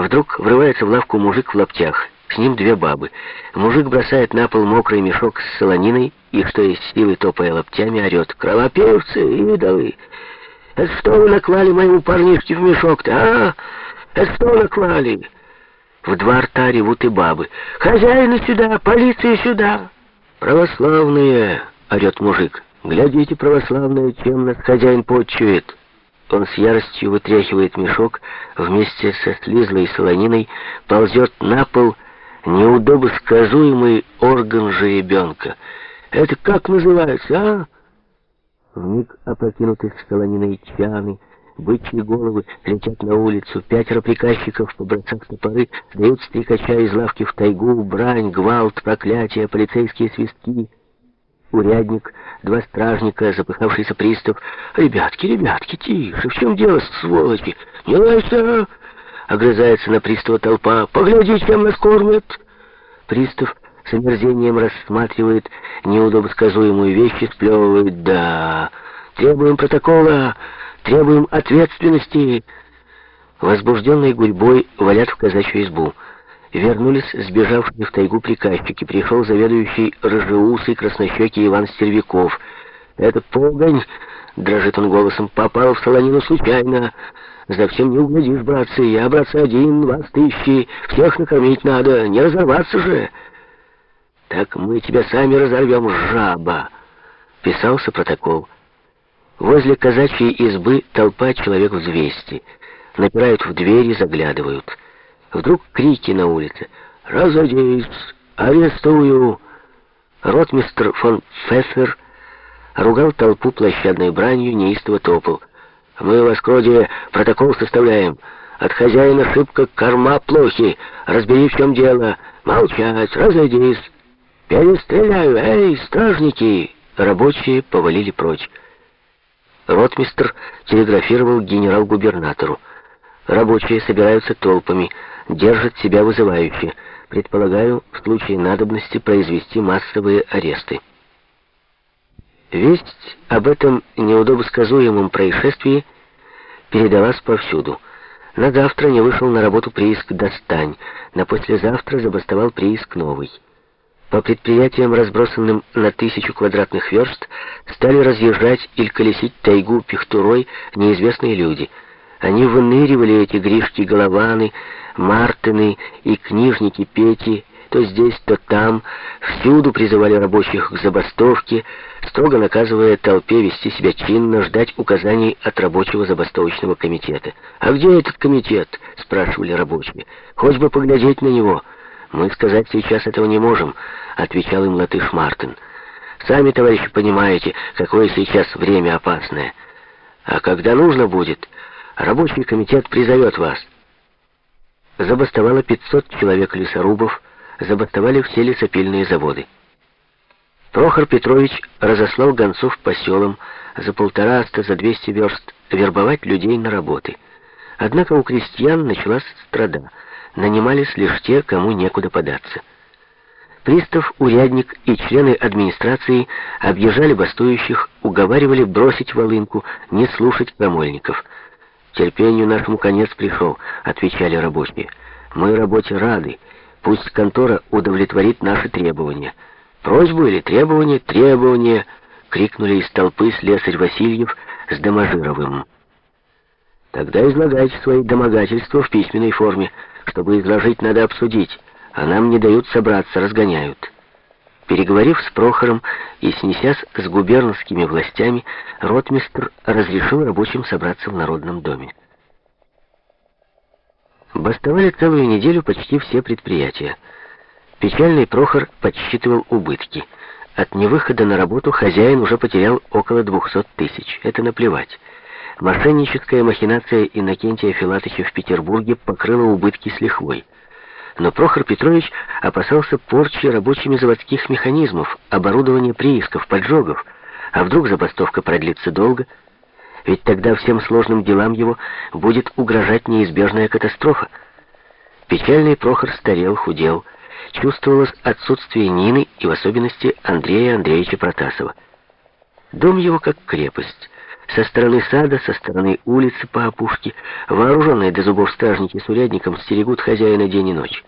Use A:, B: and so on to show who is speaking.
A: Вдруг врывается в лавку мужик в лаптях. С ним две бабы. Мужик бросает на пол мокрый мешок с солониной и, что из силы, топая лаптями, орет. «Кровопевцы, идолы! Это что вы наклали моему парнишке в мешок-то, а? Это что наклали?» В два рта ревут и бабы. «Хозяина сюда! Полицию сюда!» «Православные!» — орет мужик. «Глядите, православные, чем нас хозяин почует!» Он с яростью вытряхивает мешок, вместе со слизлой солониной ползет на пол неудобосказуемый орган жеребенка. Это как называется, а? Вмиг опрокинуты с солониной чаны, бычьи головы летят на улицу, пятеро приказчиков, побросав топоры, дают стрекача из лавки в тайгу, брань, гвалт, проклятия, полицейские свистки — урядник, два стражника, запыхавшийся пристав. «Ребятки, ребятки, тише, в чем дело, сволочи? Не лайся!» Огрызается на пристава толпа. «Погляди, чем нас кормят!» Пристав с омерзением рассматривает неудобосказуемую вещь и сплевывает. «Да, требуем протокола, требуем ответственности!» Возбужденной гурьбой валят в казачью избу. Вернулись сбежавшие в тайгу приказчики. Пришел заведующий рыжеусый краснощекий Иван Стервяков. «Это погонь!» — дрожит он голосом. «Попал в солонину случайно. За всем не углядишь, братцы. Я, братцы, один, вас тысячи. Всех накормить надо. Не разорваться же!» «Так мы тебя сами разорвем, жаба!» — писался протокол. Возле казачьей избы толпа человек в двести. Напирают в двери, заглядывают. Вдруг крики на улице. «Разодейсь! Арестую!» Ротмистр фон Фессер ругал толпу площадной бранью, неистово топал. «Мы в Оскроде протокол составляем. От хозяина шибко корма плохи. Разбери, в чем дело. Молчать, разойдись. Перестреляю, эй, стражники!» Рабочие повалили прочь. Ротмистр телеграфировал генерал-губернатору. Рабочие собираются толпами, держат себя вызывающе. Предполагаю, в случае надобности произвести массовые аресты. Весть об этом неудобосказуемом происшествии передалась повсюду. На завтра не вышел на работу прииск «Достань», на послезавтра забастовал прииск «Новый». По предприятиям, разбросанным на тысячу квадратных верст, стали разъезжать или колесить тайгу пихтурой неизвестные люди. Они выныривали, эти Гришки-Голованы, Мартины и книжники Пети, то здесь, то там, всюду призывали рабочих к забастовке, строго наказывая толпе вести себя чинно, ждать указаний от рабочего забастовочного комитета. «А где этот комитет?» — спрашивали рабочие. «Хоть бы поглядеть на него». «Мы сказать сейчас этого не можем», — отвечал им латыш Мартин. «Сами, товарищи, понимаете, какое сейчас время опасное. А когда нужно будет, рабочий комитет призовет вас». Забастовало 500 человек лесорубов, забастовали все лесопильные заводы. Прохор Петрович разослал гонцов по селам за полтораста, за двести верст вербовать людей на работы. Однако у крестьян началась страда. Нанимались лишь те, кому некуда податься. Пристав, урядник и члены администрации объезжали бастующих, уговаривали бросить волынку, не слушать крамольников – «Терпению нашему конец пришел», — отвечали рабочие. «Мы работе рады. Пусть контора удовлетворит наши требования». «Просьбу или требование? Требование!» — крикнули из толпы слесарь Васильев с Доможировым. «Тогда излагайте свои домогательства в письменной форме. Чтобы изложить, надо обсудить, а нам не дают собраться, разгоняют». Переговорив с Прохором и снесясь с губернскими властями, ротмистр разрешил рабочим собраться в Народном доме. Бастовали целую неделю почти все предприятия. Печальный Прохор подсчитывал убытки. От невыхода на работу хозяин уже потерял около 200 тысяч. Это наплевать. Мошенническая махинация Иннокентия Филатыча в Петербурге покрыла убытки с лихвой. Но Прохор Петрович опасался порчи рабочими заводских механизмов, оборудования приисков, поджогов. А вдруг забастовка продлится долго? Ведь тогда всем сложным делам его будет угрожать неизбежная катастрофа. Печальный Прохор старел, худел. Чувствовалось отсутствие Нины и в особенности Андрея Андреевича Протасова. Дом его как крепость. Со стороны сада, со стороны улицы по опушке, вооруженные до зубов стражники с урядником стерегут хозяина день и ночь.